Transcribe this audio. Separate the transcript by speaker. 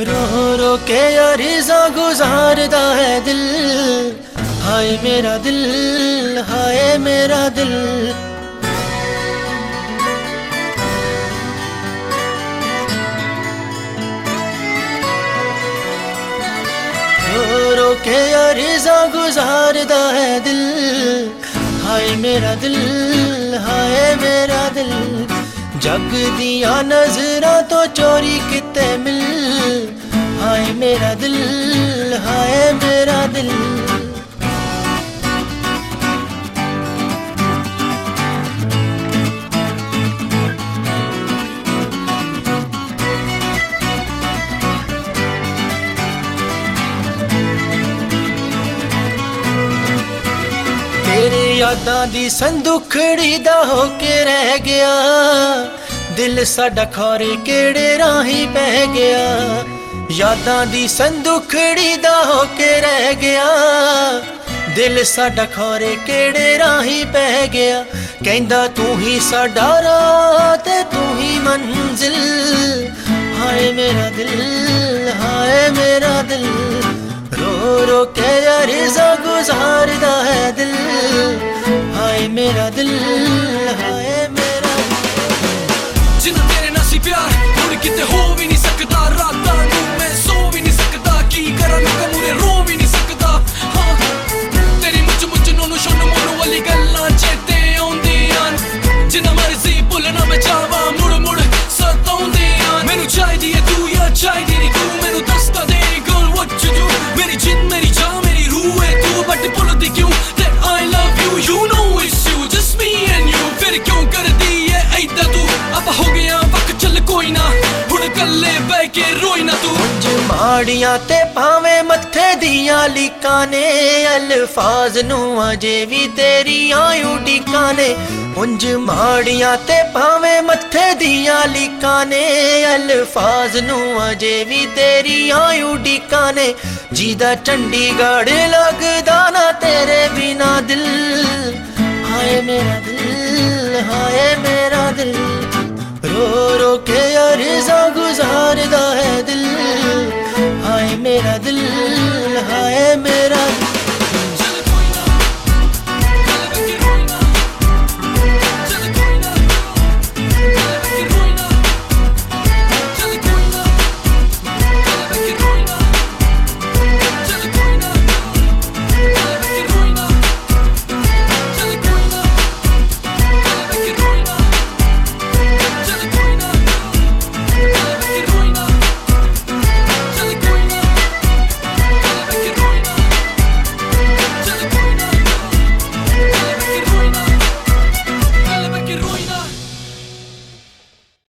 Speaker 1: रो रो के अरिजा गुजारदा है दिल। हाय मेरा दिल, हाय मेरा दिल। रो रो के अरिजा गुजारदा है दिल। हाय मेरा दिल, हाय मेरा दिल। जग दिया नजरा तो चोरी कितने मिल? हाय मेरा दिल हाय मेरा दिल। तेरे यादा दी संदुखड़ी दा होके रह गया। दिल साडा खारे केड़े राही बह गया। यादा दी संदुखड़ी दा होके रह गया। दिल साडा खारे केड़े राही बह गया। कहंदा तू ही साडा रात तू ही मंजिल। हाय मेरा दिल, हाय मेरा दिल। रो रो के यार जा गुजारदा है। ਮੇਰਾ ਦਿਲ ਹਾਏ ਮੇਰਾ
Speaker 2: ਜਿੰਨਾ ਤੇਰੇ ਨਾਲ ਸੀ ਪਿਆਰ ਹੁਣ ਕਿਤੇ ਹੋ ਵੀ ਨਹੀਂ ਸਕਦਾ ਰਾਤ
Speaker 1: ਉਂਝ ਮਾੜੀਆਂ ਤੇ ਭਾਵੇਂ ਮੱਥੇ ਦੀਆਂ ਲੀਕਾਂ ਨੇ ਅਲਫਾਜ਼ ਨੂੰ ਅਜੇ ਵੀ ਤੇਰੀਆਂ ਉਡੀਕਾਂ ਨੇ ਉਂਝ ਮਾੜੀਆਂ ਤੇ ਭਾਵੇਂ ਮੱਥੇ ਦੀਆਂ ਲੀਕਾਂ ਨੇ ਅਲਫਾਜ਼ ਨੂੰ ਅਜੇ ਵੀ ਤੇਰੀਆਂ ਉਡੀਕਾਂ ਨੇ ਜਿਹਦਾ ਚੰਡੀਗੜ੍ਹ ਲੱਗਦਾ ਨਾ ਤੇਰੇ ਬਿਨਾ ਦਿਲ ਹਾਏ ਮੇਰਾ ਦਿਲ ਹਾਏ ਮੇਰਾ ਦਿਲ रो रो के